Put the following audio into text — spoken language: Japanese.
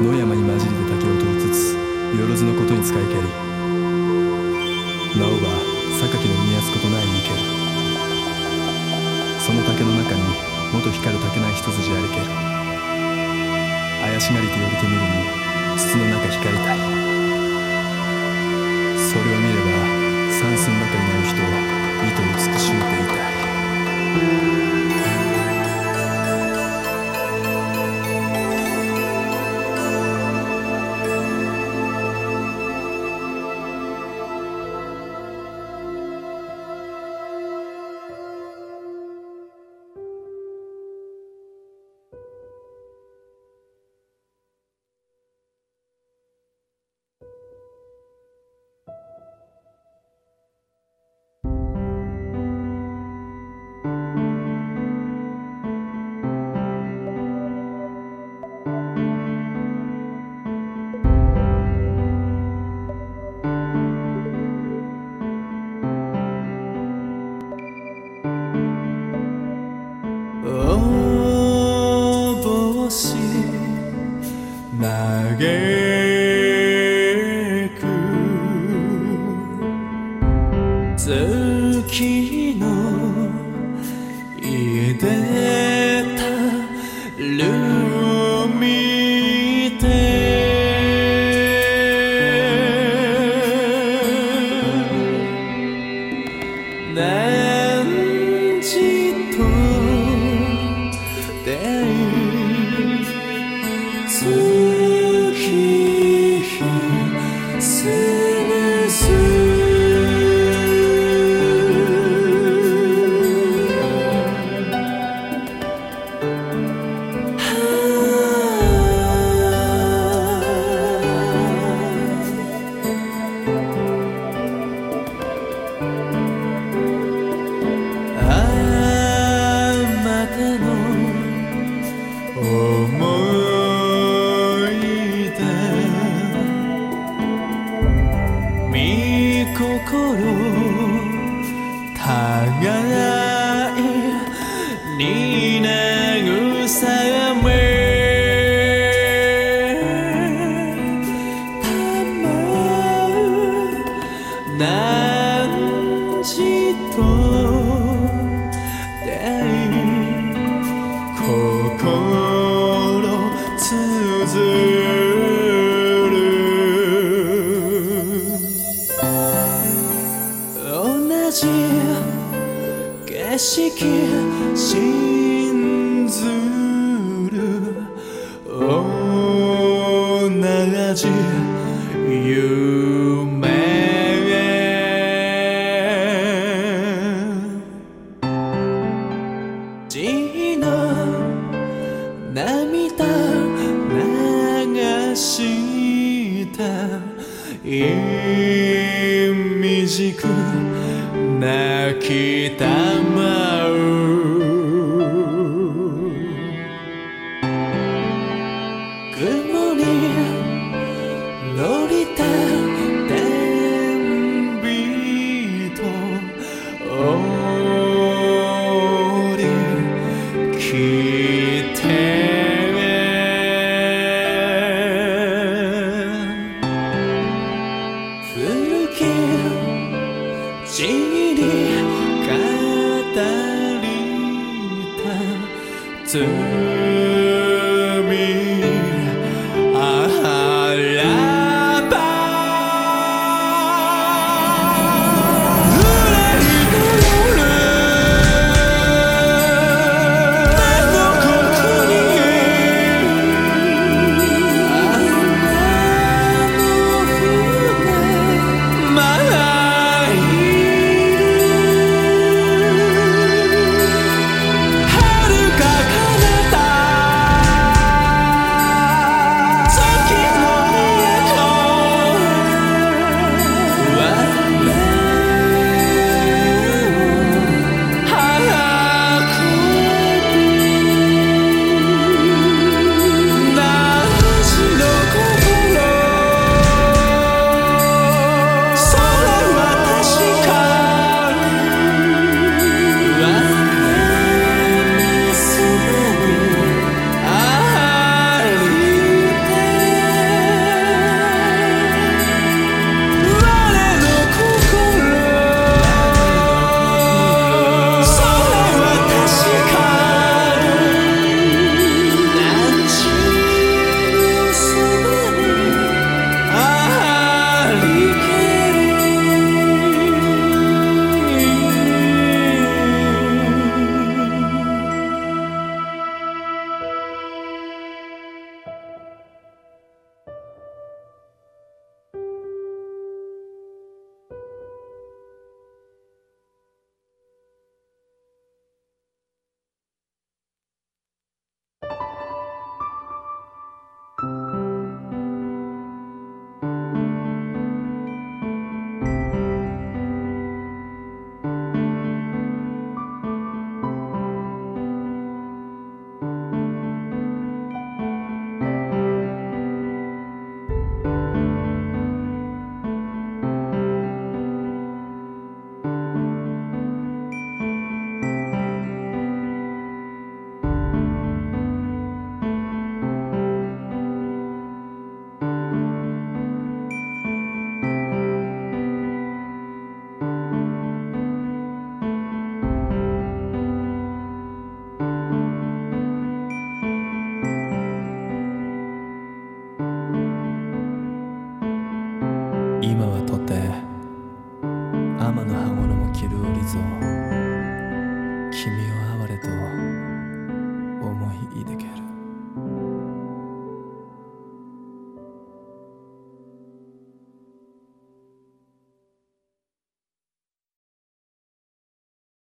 野山に混じりで竹を取りつつよろずのことに使いけり。なおば榊の見やすことないにけるその竹の中に元光る竹ない一筋ありける怪しがりとよりし嘆く月 Oh, 色信ずる同じ夢。地の涙流した意味軸泣きたまう